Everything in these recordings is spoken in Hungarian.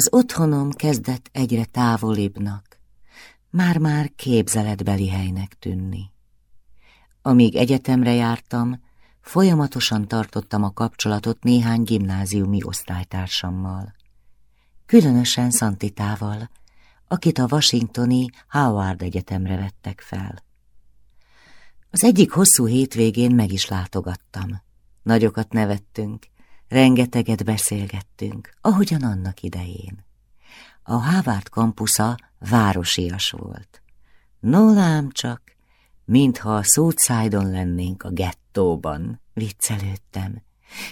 Az otthonom kezdett egyre távolibbnak, már-már képzeletbeli helynek tűnni. Amíg egyetemre jártam, folyamatosan tartottam a kapcsolatot néhány gimnáziumi osztálytársammal. Különösen Szantitával, akit a washingtoni Howard Egyetemre vettek fel. Az egyik hosszú hétvégén meg is látogattam. Nagyokat nevettünk, rengeteget beszélgettünk, ahogyan annak idején. A Harvard kampusza városias volt. No lám csak, mintha a Southside-on lennénk a gettóban, viccelődtem,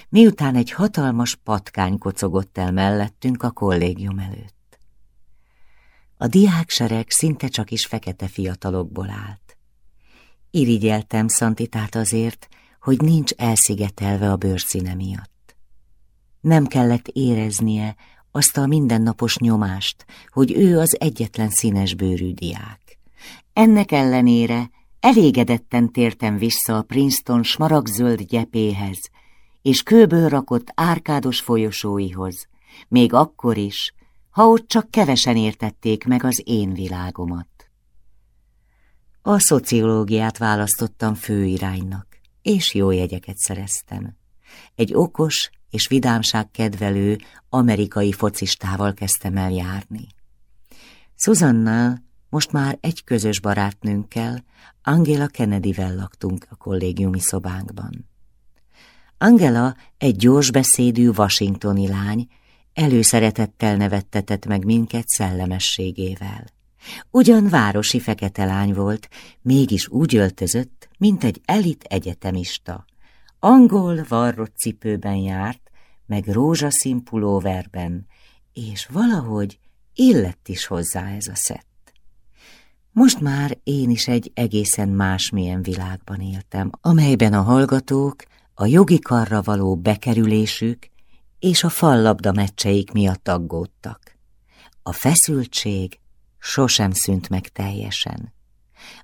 miután egy hatalmas patkány kocogott el mellettünk a kollégium előtt. A diáksereg szinte csak is fekete fiatalokból állt. Irigyeltem Szantitát azért, hogy nincs elszigetelve a bőrszíne miatt. Nem kellett éreznie azt a mindennapos nyomást, hogy ő az egyetlen színes bőrű diák. Ennek ellenére elégedetten tértem vissza a Princeton smaragzöld gyepéhez, és kőből rakott árkádos folyosóihoz, még akkor is, ha ott csak kevesen értették meg az én világomat. A szociológiát választottam főiránynak, és jó jegyeket szereztem. Egy okos és vidámság kedvelő amerikai focistával kezdtem el járni. Susanna most már egy közös barátnőnkkel, Angela Kennedy-vel laktunk a kollégiumi szobánkban. Angela egy gyors beszédű washingtoni lány, előszeretettel nevettetett meg minket szellemességével. Ugyan városi fekete lány volt, mégis úgy öltözött, mint egy elit egyetemista. Angol varrott cipőben járt, meg rózsaszín pulóverben, és valahogy illett is hozzá ez a szett. Most már én is egy egészen másmilyen világban éltem, amelyben a hallgatók a jogi karra való bekerülésük és a fallabda meccseik miatt aggódtak. A feszültség sosem szűnt meg teljesen.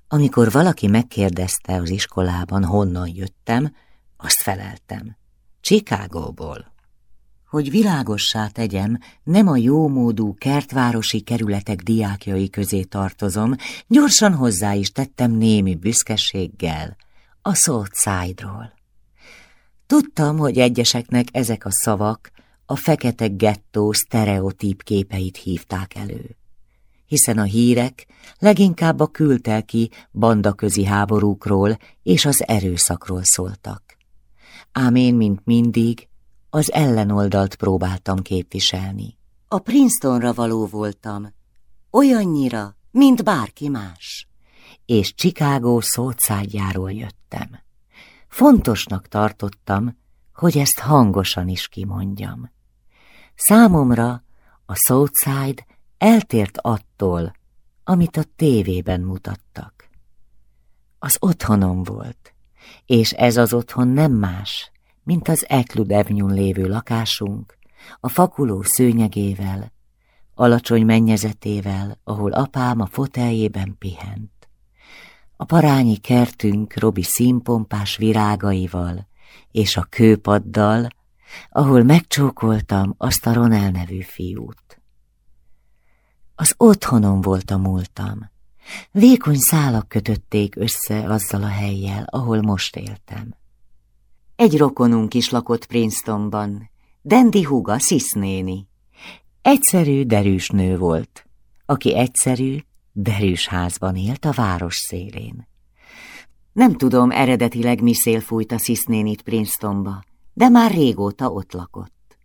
Amikor valaki megkérdezte az iskolában, honnan jöttem, azt feleltem. Csikágóból. Hogy világossá tegyem, nem a jómódú kertvárosi kerületek diákjai közé tartozom, gyorsan hozzá is tettem némi büszkeséggel a Southside-ról. Tudtam, hogy egyeseknek ezek a szavak a fekete gettó sztereotíp képeit hívták elő hiszen a hírek leginkább a kültelki bandaközi háborúkról és az erőszakról szóltak. Ám én, mint mindig, az ellenoldalt próbáltam képviselni. A Princetonra való voltam, olyannyira, mint bárki más, és Chicago szótszágyáról jöttem. Fontosnak tartottam, hogy ezt hangosan is kimondjam. Számomra a Southside eltért attól, amit a tévében mutattak. Az otthonom volt, és ez az otthon nem más, mint az Eklud Avenue lévő lakásunk, a fakuló szőnyegével, alacsony mennyezetével, ahol apám a foteljében pihent. A parányi kertünk Robi színpompás virágaival, és a kőpaddal, ahol megcsókoltam azt a Ronel nevű fiút. Az otthonom volt a múltam. Vékony szálak kötötték össze azzal a helyjel, ahol most éltem. Egy rokonunk is lakott Princetonban, Dendi Huga Szisznéni. Egyszerű, derűs nő volt, aki egyszerű, derűs házban élt a város szélén. Nem tudom eredetileg mi szél fújt a Szisznénit Princetonba, de már régóta ott lakott.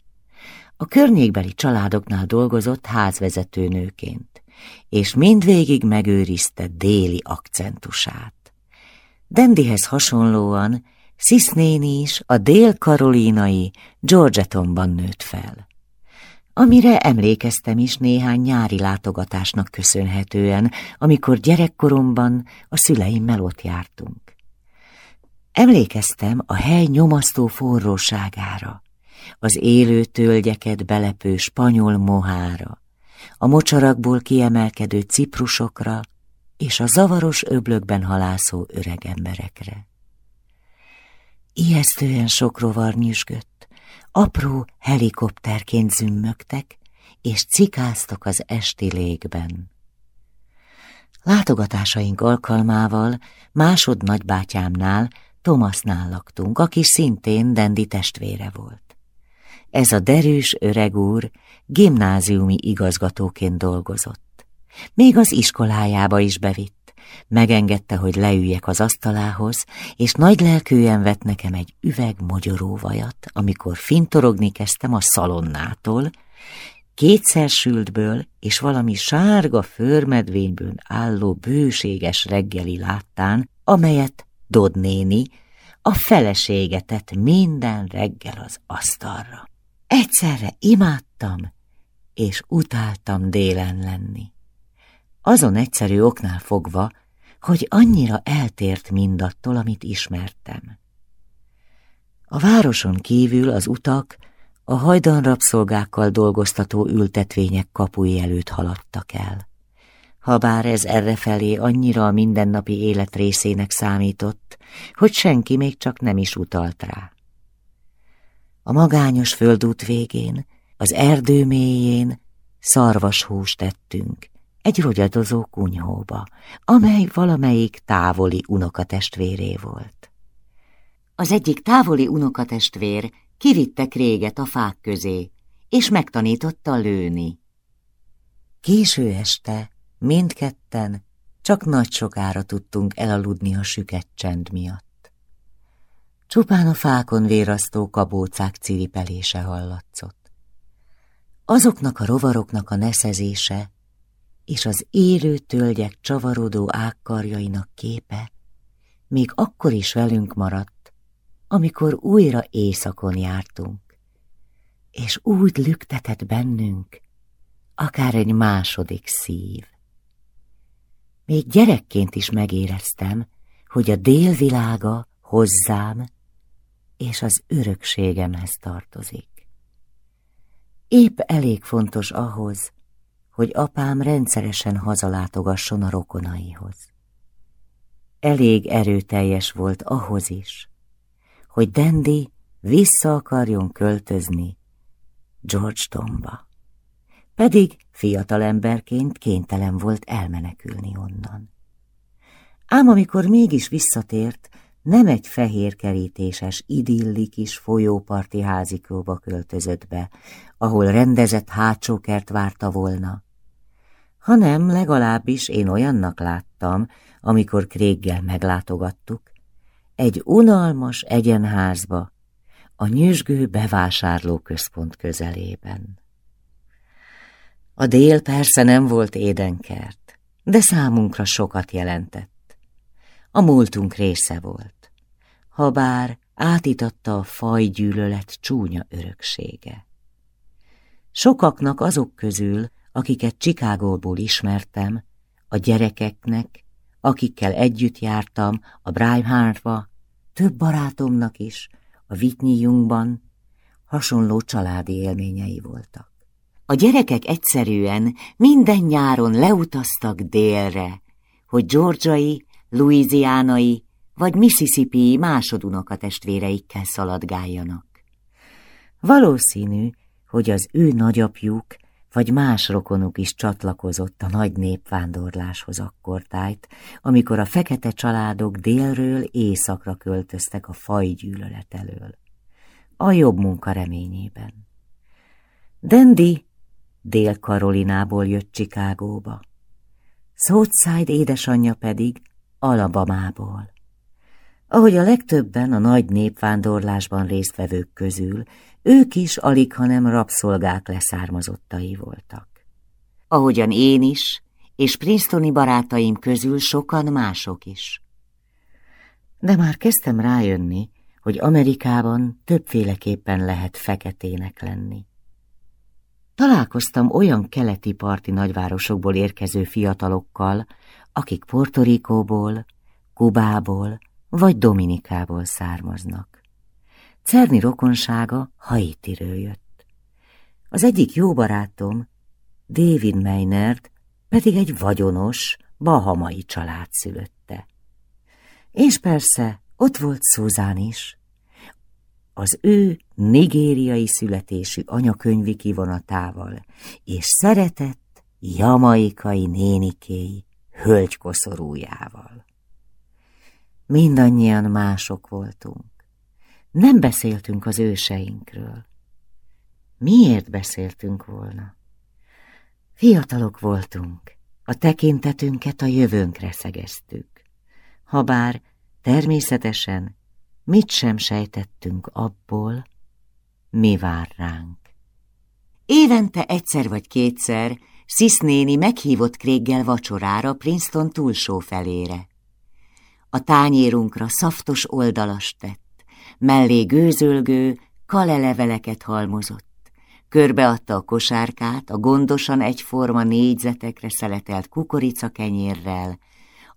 A környékbeli családoknál dolgozott házvezetőnőként, és mindvégig megőrizte déli akcentusát. Dendihez hasonlóan Szisznéni is a dél-karolínai Georgetonban nőtt fel, amire emlékeztem is néhány nyári látogatásnak köszönhetően, amikor gyerekkoromban a szüleimmel ott jártunk. Emlékeztem a hely nyomasztó forróságára, az élő tölgyeket belepő spanyol mohára, a mocsarakból kiemelkedő ciprusokra és a zavaros öblökben halászó öreg emberekre. Ijesztően sok rovar nyüzsgött, apró helikopterként zümmögtek, és cikáztak az esti légben. Látogatásaink alkalmával másod nagybátyámnál, Thomasnál laktunk, aki szintén Dendi testvére volt. Ez a derűs öreg úr gimnáziumi igazgatóként dolgozott. Még az iskolájába is bevitt. Megengedte, hogy leüljek az asztalához, és nagy lelkűen vett nekem egy üveg mogyoróvajat, amikor fintorogni kezdtem a szalonnától, kétszer sültből és valami sárga förmedvényből álló bőséges reggeli láttán, amelyet Dodd néni a felesége tett minden reggel az asztalra. Egyszerre imádtam, és utáltam délen lenni. Azon egyszerű oknál fogva, hogy annyira eltért mindattól, amit ismertem. A városon kívül az utak a hajdan rabszolgákkal dolgoztató ültetvények kapuj előtt haladtak el. Habár ez errefelé annyira a mindennapi élet részének számított, hogy senki még csak nem is utalt rá. A magányos földút végén, az erdő mélyén szarvashúst tettünk, egy rogyadozó kunyhóba, amely valamelyik távoli unokatestvéré volt. Az egyik távoli unokatestvér kivitte réget a fák közé, és megtanította lőni. Késő este mindketten csak nagy sokára tudtunk elaludni a süket csend miatt. Csupán a fákon vérasztó kabócák ciripelése hallatszott. Azoknak a rovaroknak a neszezése és az élő tölgyek csavarodó ágkarjainak képe még akkor is velünk maradt, amikor újra éjszakon jártunk, és úgy lüktetett bennünk, akár egy második szív. Még gyerekként is megéreztem, hogy a délvilága hozzám és az örökségemhez tartozik. Épp elég fontos ahhoz, hogy apám rendszeresen hazalátogasson a rokonaihoz. Elég erőteljes volt ahhoz is, hogy Dandy vissza akarjon költözni George Tomba. Pedig fiatalemberként kénytelen volt elmenekülni onnan. Ám amikor mégis visszatért, nem egy fehér kerítéses, idillik is folyóparti házikóba költözött be, ahol rendezett hátsókert várta volna, hanem legalábbis én olyannak láttam, amikor Kréggel meglátogattuk, egy unalmas egyenházba, a nyüzsgő bevásárlóközpont közelében. A dél persze nem volt édenkert, de számunkra sokat jelentett a múltunk része volt, habár átitatta a fajgyűlölet csúnya öröksége. Sokaknak azok közül, akiket Csikágóból ismertem, a gyerekeknek, akikkel együtt jártam a Brimehartba, több barátomnak is, a Whitney hasonló családi élményei voltak. A gyerekek egyszerűen minden nyáron leutaztak délre, hogy Georgiai louisianai vagy mississippi másodunoka testvéreikkel szaladgáljanak. Valószínű, hogy az ő nagyapjuk vagy más rokonuk is csatlakozott a nagy népvándorláshoz akkortájt, amikor a fekete családok délről északra költöztek a fajgyűlölet elől, a jobb munka reményében. Dendi Dél-Karolinából jött Csikágóba. Southside édesanyja pedig Alabamából. Ahogy a legtöbben a nagy népvándorlásban résztvevők közül, ők is alig, hanem rabszolgák leszármazottai voltak. Ahogyan én is, és Princetoni barátaim közül sokan mások is. De már kezdtem rájönni, hogy Amerikában többféleképpen lehet feketének lenni. Találkoztam olyan keleti parti nagyvárosokból érkező fiatalokkal, akik Portorikóból, Kubából vagy Dominikából származnak. Cerni rokonsága Haitiről jött. Az egyik jó barátom, David Maynard, pedig egy vagyonos, bahamai család szülötte. És persze ott volt Susan is, az ő nigériai születésű anyakönyvi kivonatával, és szeretett jamaikai nénikéi hölgykoszorújával. Mindannyian mások voltunk. Nem beszéltünk az őseinkről. Miért beszéltünk volna? Fiatalok voltunk, a tekintetünket a jövőnkre szegeztük. Habár természetesen mit sem sejtettünk abból, mi vár ránk. Évente egyszer vagy kétszer Sis néni meghívott Kréggel vacsorára Princeton túlsó felére. A tányérunkra szaftos oldalas tett, mellé gőzölgő, kaleleveleket halmozott. Körbeadta a kosárkát a gondosan egyforma négyzetekre szeletelt kukoricakenyérrel,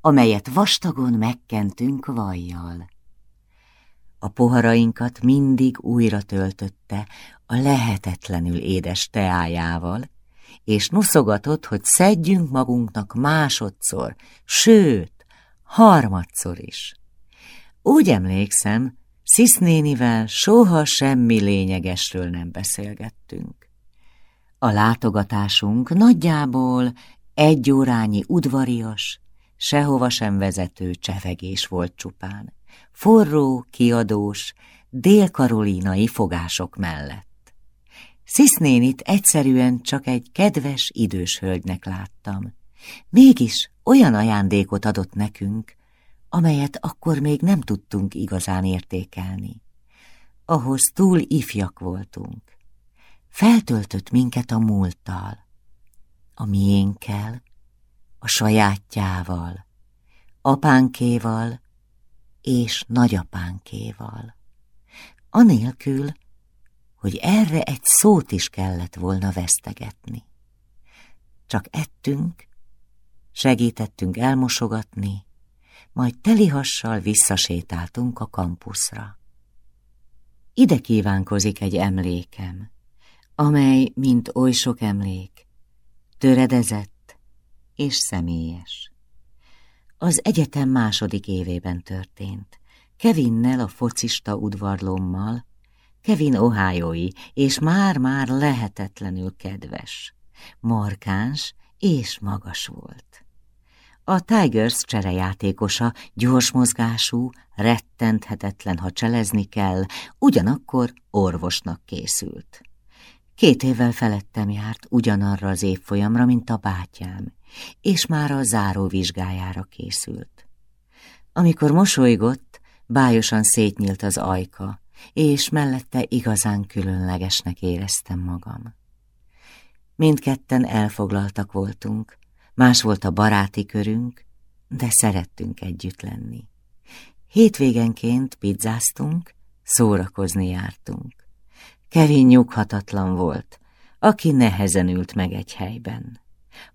amelyet vastagon megkentünk vajjal. A poharainkat mindig újra töltötte a lehetetlenül édes teájával, és noszogatott, hogy szedjünk magunknak másodszor, sőt, harmadszor is. Úgy emlékszem, Szisznénivel soha semmi lényegesről nem beszélgettünk. A látogatásunk nagyjából egy órányi udvarias, sehova sem vezető csevegés volt csupán, forró, kiadós, dél-karolínai fogások mellett. Szisznénit egyszerűen csak egy kedves idős hölgynek láttam. Mégis olyan ajándékot adott nekünk, amelyet akkor még nem tudtunk igazán értékelni. Ahhoz túl ifjak voltunk. Feltöltött minket a múlttal, a miénkkel, a sajátjával, apánkéval és nagyapánkéval. Anélkül, hogy erre egy szót is kellett volna vesztegetni. Csak ettünk, segítettünk elmosogatni, majd telihassal visszasétáltunk a kampuszra. Ide kívánkozik egy emlékem, amely, mint oly sok emlék, töredezett és személyes. Az egyetem második évében történt. Kevinnel a focista udvarlommal, Kevin ohájói, és már-már lehetetlenül kedves, markáns és magas volt. A Tigers cserejátékosa, gyors mozgású, rettenthetetlen, ha cselezni kell, ugyanakkor orvosnak készült. Két évvel felettem járt ugyanarra az évfolyamra, mint a bátyám, és már a záró vizsgájára készült. Amikor mosolygott, bájosan szétnyílt az ajka, és mellette igazán különlegesnek éreztem magam. Mindketten elfoglaltak voltunk, Más volt a baráti körünk, de szerettünk együtt lenni. Hétvégenként pizzáztunk, szórakozni jártunk. Kevin nyughatatlan volt, aki nehezen ült meg egy helyben.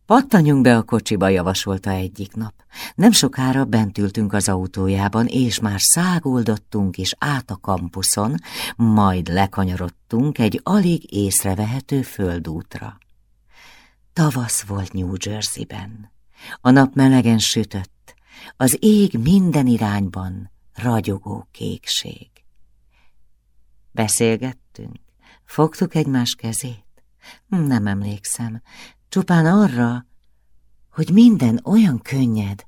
Pattanjunk be a kocsiba, javasolta egyik nap. Nem sokára bent ültünk az autójában, és már száguldottunk is át a kampuszon, majd lekanyarodtunk egy alig észrevehető földútra. Tavasz volt New Jerseyben. A nap melegen sütött, az ég minden irányban ragyogó kékség. Beszélgettünk, fogtuk egymás kezét. Nem emlékszem, csupán arra, hogy minden olyan könnyed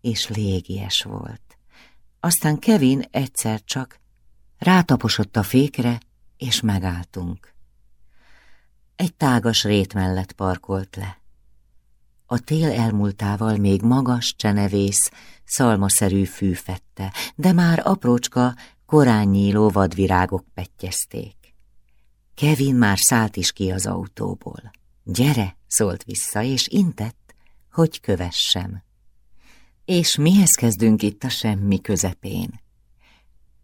és légies volt. Aztán Kevin egyszer csak rátaposott a fékre, és megálltunk egy tágas rét mellett parkolt le. A tél elmúltával még magas, csenevész, szalmaszerű fű fette, de már aprócska, korán nyíló vadvirágok pettyezték. Kevin már szállt is ki az autóból. Gyere, szólt vissza, és intett, hogy kövessem. És mihez kezdünk itt a semmi közepén?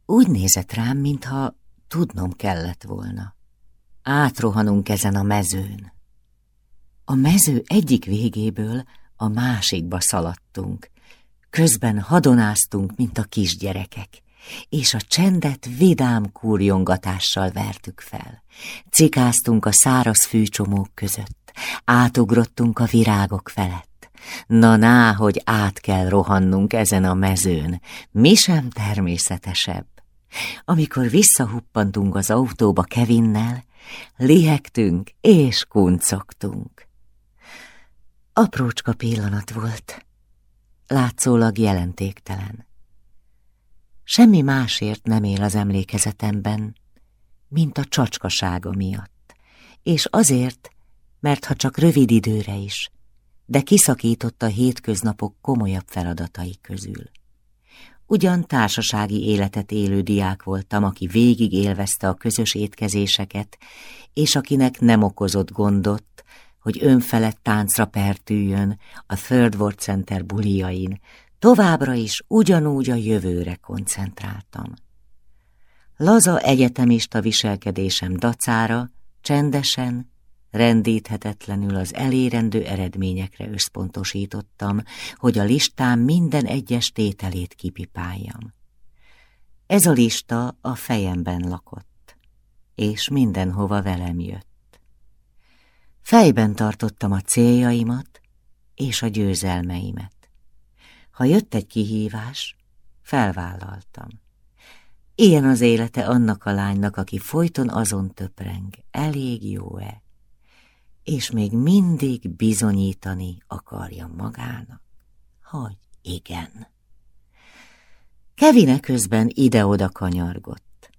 Úgy nézett rám, mintha tudnom kellett volna. Átrohanunk ezen a mezőn. A mező egyik végéből a másikba szaladtunk. Közben hadonáztunk, mint a kisgyerekek, és a csendet vidám kúrjongatással vertük fel. Cikáztunk a száraz fűcsomók között, átugrottunk a virágok felett. Na ná, hogy át kell rohannunk ezen a mezőn, mi sem természetesebb. Amikor visszahuppantunk az autóba Kevinnel, lihegtünk és kuncogtunk. Aprócska pillanat volt, látszólag jelentéktelen. Semmi másért nem él az emlékezetemben, mint a csacskasága miatt, és azért, mert ha csak rövid időre is, de kiszakított a hétköznapok komolyabb feladatai közül. Ugyan társasági életet élő diák voltam, aki végig élvezte a közös étkezéseket, és akinek nem okozott gondot, hogy önfelett táncra pertüljön a Third World Center buliain, továbbra is ugyanúgy a jövőre koncentráltam. Laza egyetemista viselkedésem dacára, csendesen, rendíthetetlenül az elérendő eredményekre összpontosítottam, hogy a listám minden egyes tételét kipipáljam. Ez a lista a fejemben lakott, és mindenhova velem jött. Fejben tartottam a céljaimat és a győzelmeimet. Ha jött egy kihívás, felvállaltam. Ilyen az élete annak a lánynak, aki folyton azon töpreng, elég jó-e, és még mindig bizonyítani akarja magának, hogy igen. Kevine közben ide-oda kanyargott,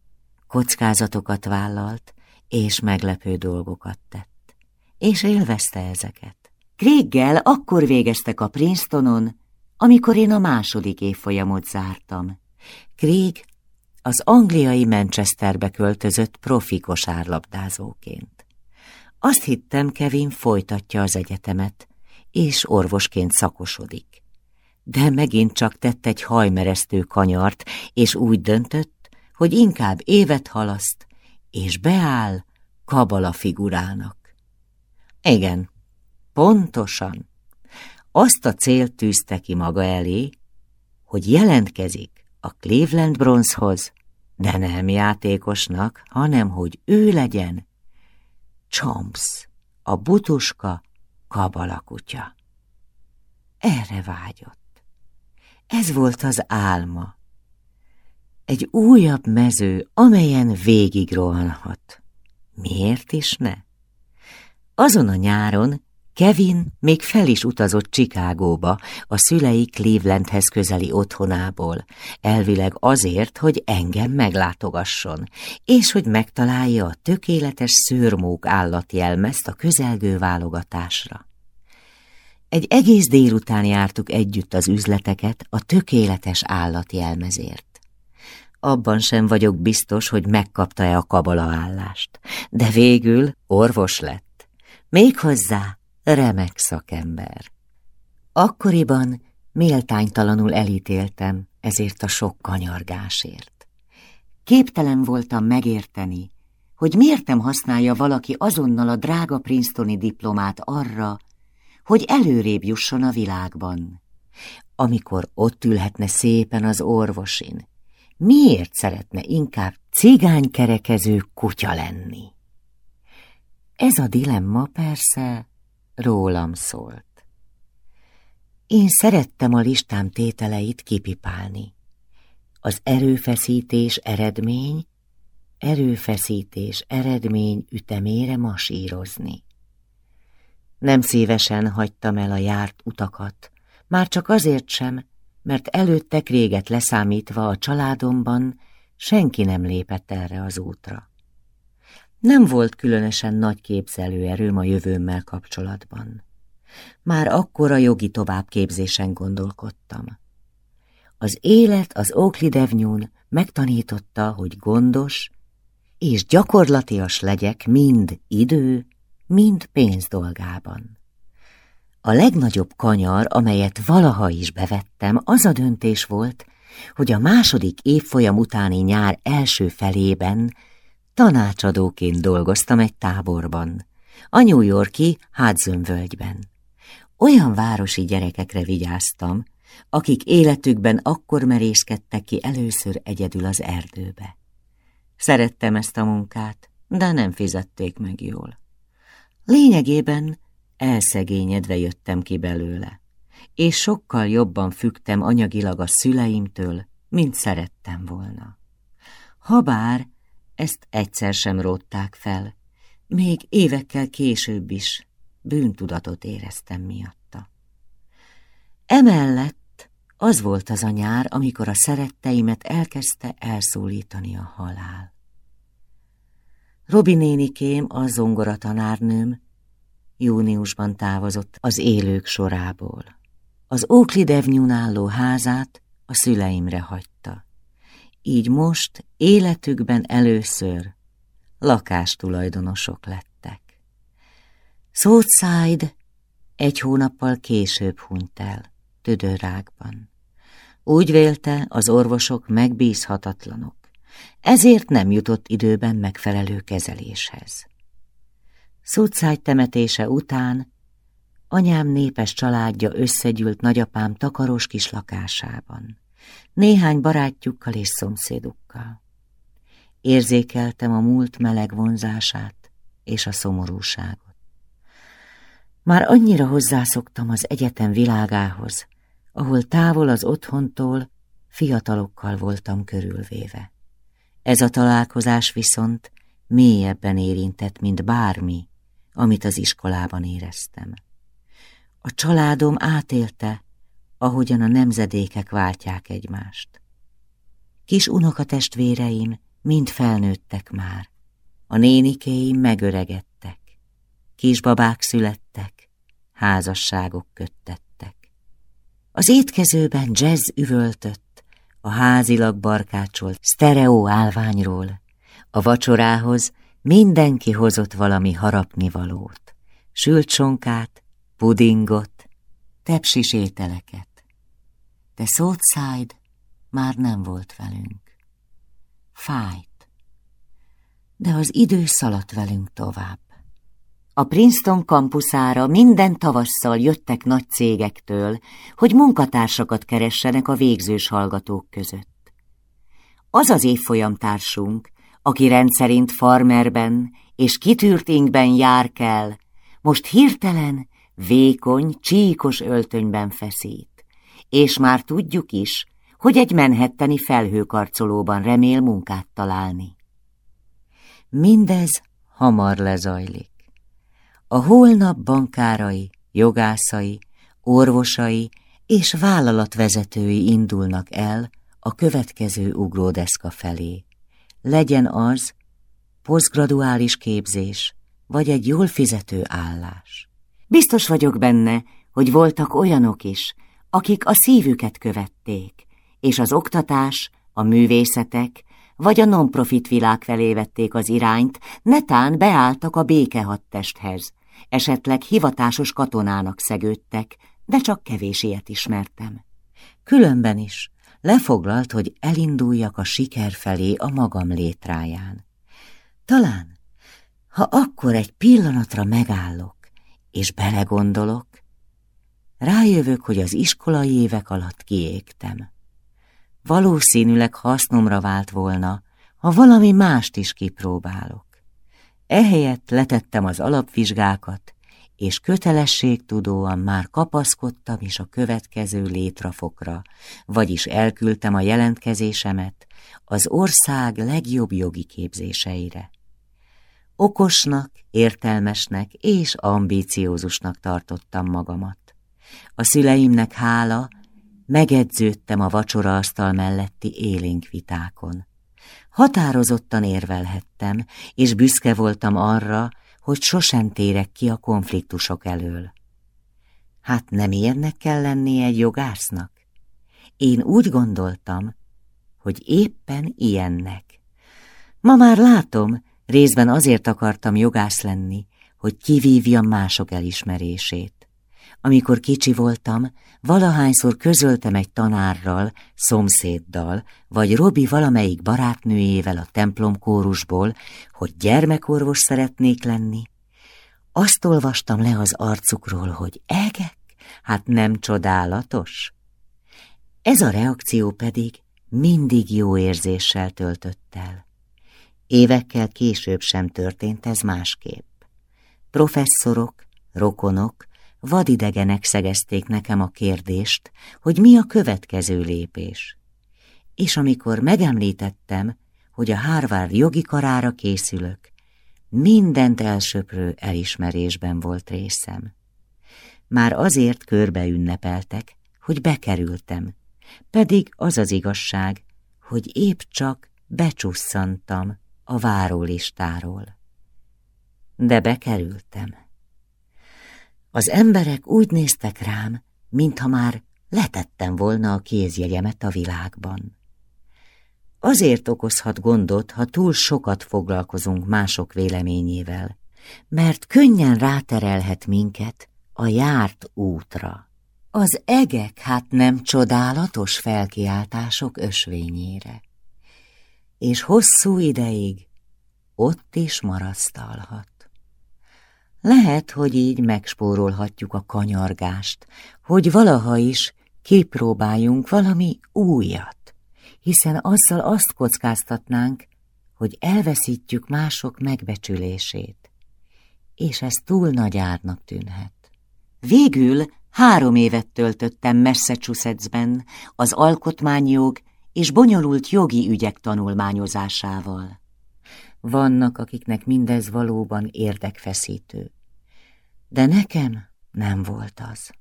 kockázatokat vállalt, és meglepő dolgokat tett, és élvezte ezeket. Grégel akkor végeztek a Princetonon, amikor én a második évfolyamot zártam. Krieg az angliai Manchesterbe költözött profi kosárlabdázóként. Azt hittem, Kevin folytatja az egyetemet, és orvosként szakosodik. De megint csak tett egy hajmeresztő kanyart, és úgy döntött, hogy inkább évet halaszt, és beáll kabala figurának. Igen, pontosan. Azt a célt tűzte ki maga elé, hogy jelentkezik a Cleveland Bronzehoz, de nem játékosnak, hanem hogy ő legyen Chomps, a butuska kabalakutya. Erre vágyott. Ez volt az álma. Egy újabb mező, amelyen végig rohanhat. Miért is ne? Azon a nyáron Kevin még fel is utazott Chicagóba, a szülei Clevelandhez közeli otthonából, elvileg azért, hogy engem meglátogasson, és hogy megtalálja a tökéletes szőrmók állatjelmezt a közelgő válogatásra. Egy egész délután jártuk együtt az üzleteket a tökéletes állatjelmezért. Abban sem vagyok biztos, hogy megkapta-e a kabalaállást, de végül orvos lett. Méghozzá remek szakember. Akkoriban méltánytalanul elítéltem ezért a sok kanyargásért. Képtelen voltam megérteni, hogy miért nem használja valaki azonnal a drága Princetoni diplomát arra, hogy előrébb jusson a világban. Amikor ott ülhetne szépen az orvosin, miért szeretne inkább cigánykerekező kutya lenni? Ez a dilemma persze rólam szólt. Én szerettem a listám tételeit kipipálni. Az erőfeszítés eredmény, erőfeszítés eredmény ütemére masírozni. Nem szívesen hagytam el a járt utakat, már csak azért sem, mert előtte réget leszámítva a családomban senki nem lépett erre az útra. Nem volt különösen nagy képzelőerőm a jövőmmel kapcsolatban. Már akkor a jogi továbbképzésen gondolkodtam. Az élet az Oakley Devnyún megtanította, hogy gondos és gyakorlatias legyek mind idő, mind pénz dolgában. A legnagyobb kanyar, amelyet valaha is bevettem, az a döntés volt, hogy a második évfolyam utáni nyár első felében Tanácsadóként dolgoztam egy táborban, a New Yorki Hudson völgyben. Olyan városi gyerekekre vigyáztam, akik életükben akkor merészkedtek ki először egyedül az erdőbe. Szerettem ezt a munkát, de nem fizették meg jól. Lényegében elszegényedve jöttem ki belőle, és sokkal jobban fügtem anyagilag a szüleimtől, mint szerettem volna. Habár ezt egyszer sem rótták fel, még évekkel később is bűntudatot éreztem miatta. Emellett az volt az a nyár, amikor a szeretteimet elkezdte elszólítani a halál. Robi nénikém, a zongoratanárnőm, júniusban távozott az élők sorából. Az Óklidevnyún álló házát a szüleimre hagyta. Így most életükben először lakástulajdonosok lettek. Southside egy hónappal később hunyt el, tüdőrákban. Úgy vélte, az orvosok megbízhatatlanok, ezért nem jutott időben megfelelő kezeléshez. Southside temetése után anyám népes családja összegyűlt nagyapám takaros kis lakásában, néhány barátjukkal és szomszédukkal. Érzékeltem a múlt meleg vonzását és a szomorúságot. Már annyira hozzászoktam az egyetem világához, ahol távol az otthontól fiatalokkal voltam körülvéve. Ez a találkozás viszont mélyebben érintett, mint bármi, amit az iskolában éreztem. A családom átélte, ahogyan a nemzedékek váltják egymást. Kis unokatestvéreim mind felnőttek már, a nénikéim megöregedtek, kisbabák születtek, házasságok köttettek. Az étkezőben jazz üvöltött, a házilag barkácsolt sztereó állványról, a vacsorához mindenki hozott valami harapnivalót, sült sonkát, pudingot, tepsis ételeket. De Southside már nem volt velünk. Fájt. De az idő szaladt velünk tovább. A Princeton kampuszára minden tavasszal jöttek nagy cégektől, hogy munkatársakat keressenek a végzős hallgatók között. Az az évfolyamtársunk, aki rendszerint farmerben és kitűrténkben jár kell, most hirtelen, vékony, csíkos öltönyben feszít. És már tudjuk is, hogy egy menhetteni felhőkarcolóban remél munkát találni. Mindez hamar lezajlik. A holnap bankárai, jogászai, orvosai és vállalatvezetői indulnak el a következő ugródeszka felé. Legyen az posztgraduális képzés, vagy egy jól fizető állás. Biztos vagyok benne, hogy voltak olyanok is, akik a szívüket követték, és az oktatás, a művészetek vagy a non-profit világ felé vették az irányt, netán beálltak a békehadtesthez, esetleg hivatásos katonának szegődtek, de csak kevés ilyet ismertem. Különben is lefoglalt, hogy elinduljak a siker felé a magam létráján. Talán, ha akkor egy pillanatra megállok, és belegondolok, rájövök, hogy az iskolai évek alatt kiégtem. Valószínűleg hasznomra vált volna, ha valami mást is kipróbálok. Ehelyett letettem az alapvizsgákat, és kötelességtudóan már kapaszkodtam is a következő létrafokra, vagyis elküldtem a jelentkezésemet az ország legjobb jogi képzéseire. Okosnak, értelmesnek és ambíciózusnak tartottam magamat. A szüleimnek hála, megedződtem a vacsoraasztal melletti élénk vitákon. Határozottan érvelhettem, és büszke voltam arra, hogy sosem térek ki a konfliktusok elől. Hát nem ilyennek kell lennie egy jogásznak? Én úgy gondoltam, hogy éppen ilyennek. Ma már látom, részben azért akartam jogász lenni, hogy kivívjam mások elismerését. Amikor kicsi voltam, valahányszor közöltem egy tanárral, szomszéddal, vagy Robi valamelyik barátnőjével a templomkórusból, hogy gyermekorvos szeretnék lenni. Azt olvastam le az arcukról, hogy egek, hát nem csodálatos. Ez a reakció pedig mindig jó érzéssel töltött el. Évekkel később sem történt ez másképp. Professzorok, rokonok, vadidegenek szegezték nekem a kérdést, hogy mi a következő lépés. És amikor megemlítettem, hogy a Harvard jogi karára készülök, mindent elsöprő elismerésben volt részem. Már azért körbe ünnepeltek, hogy bekerültem, pedig az az igazság, hogy épp csak becsusszantam a várólistáról. De bekerültem. Az emberek úgy néztek rám, mintha már letettem volna a kézjegyemet a világban. Azért okozhat gondot, ha túl sokat foglalkozunk mások véleményével, mert könnyen ráterelhet minket a járt útra. Az egek hát nem csodálatos felkiáltások ösvényére, és hosszú ideig ott is marasztalhat. Lehet, hogy így megspórolhatjuk a kanyargást, hogy valaha is kipróbáljunk valami újat, hiszen azzal azt kockáztatnánk, hogy elveszítjük mások megbecsülését, és ez túl nagy árnak tűnhet. Végül három évet töltöttem Massachusettsben az alkotmányjog és bonyolult jogi ügyek tanulmányozásával. Vannak, akiknek mindez valóban érdekfeszítő. De nekem nem volt az.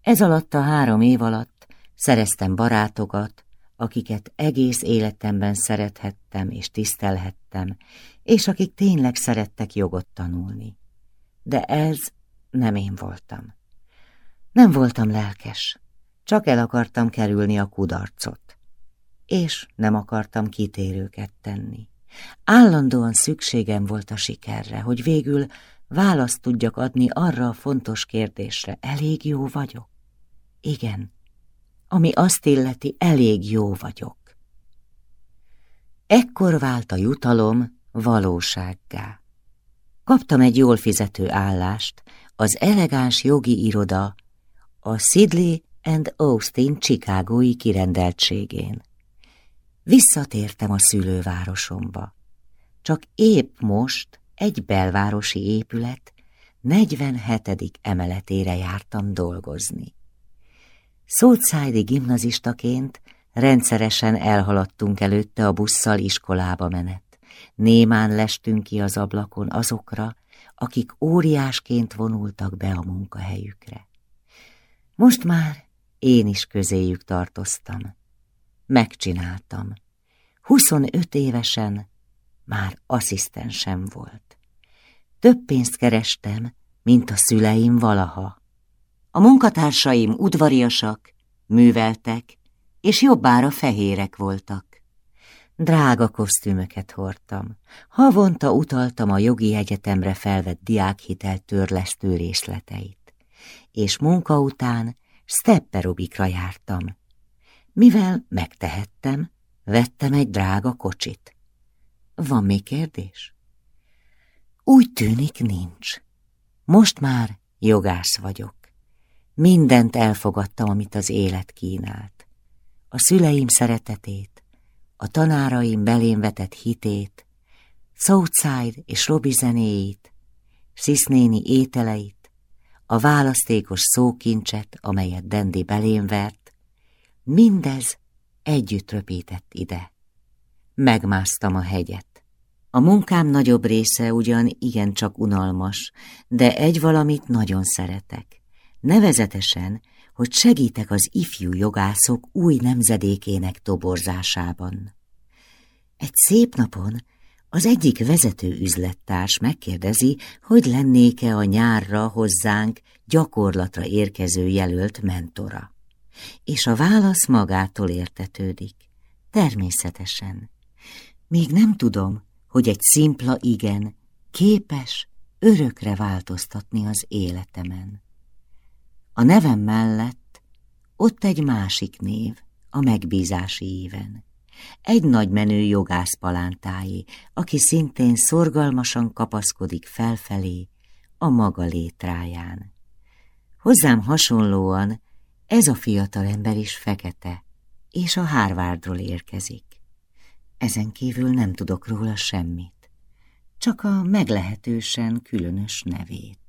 Ez alatt a három év alatt szereztem barátokat, akiket egész életemben szerethettem és tisztelhettem, és akik tényleg szerettek jogot tanulni. De ez nem én voltam. Nem voltam lelkes, csak el akartam kerülni a kudarcot, és nem akartam kitérőket tenni. Állandóan szükségem volt a sikerre, hogy végül választ tudjak adni arra a fontos kérdésre. Elég jó vagyok? Igen, ami azt illeti, elég jó vagyok. Ekkor vált a jutalom valósággá. Kaptam egy jól fizető állást, az elegáns jogi iroda a Sidley and Austin Chicagói kirendeltségén. Visszatértem a szülővárosomba. Csak épp most egy belvárosi épület 47. emeletére jártam dolgozni. Szótszájdi gimnazistaként rendszeresen elhaladtunk előtte a busszal iskolába menet. Némán lestünk ki az ablakon azokra, akik óriásként vonultak be a munkahelyükre. Most már én is közéjük tartoztam. Megcsináltam. 25 évesen már asszisztensem volt. Több pénzt kerestem, mint a szüleim valaha. A munkatársaim udvariasak, műveltek, és jobbára fehérek voltak. Drága kosztümöket hordtam. Havonta utaltam a jogi egyetemre felvett diákhitel törlesztő részleteit. És munka után stepperobikra jártam. Mivel megtehettem, vettem egy drága kocsit. Van még kérdés? Úgy tűnik nincs. Most már jogász vagyok. Mindent elfogadtam, amit az élet kínált. A szüleim szeretetét, a tanáraim belém vetett hitét, Southside és Robi zenéit, Szisznéni ételeit, a választékos szókincset, amelyet Dendi belém vert, mindez együtt röpített ide. Megmásztam a hegyet. A munkám nagyobb része ugyan igencsak unalmas, de egy valamit nagyon szeretek. Nevezetesen, hogy segítek az ifjú jogászok új nemzedékének toborzásában. Egy szép napon az egyik vezető üzlettárs megkérdezi, hogy lennék-e a nyárra hozzánk gyakorlatra érkező jelölt mentora. És a válasz magától értetődik. Természetesen. Még nem tudom, hogy egy szimpla igen képes örökre változtatni az életemen. A nevem mellett ott egy másik név, a megbízási éven. Egy nagy menő jogász palántáé, aki szintén szorgalmasan kapaszkodik felfelé a maga létráján. Hozzám hasonlóan ez a fiatal ember is fekete, és a Harvardról érkezik. Ezen kívül nem tudok róla semmit, csak a meglehetősen különös nevét.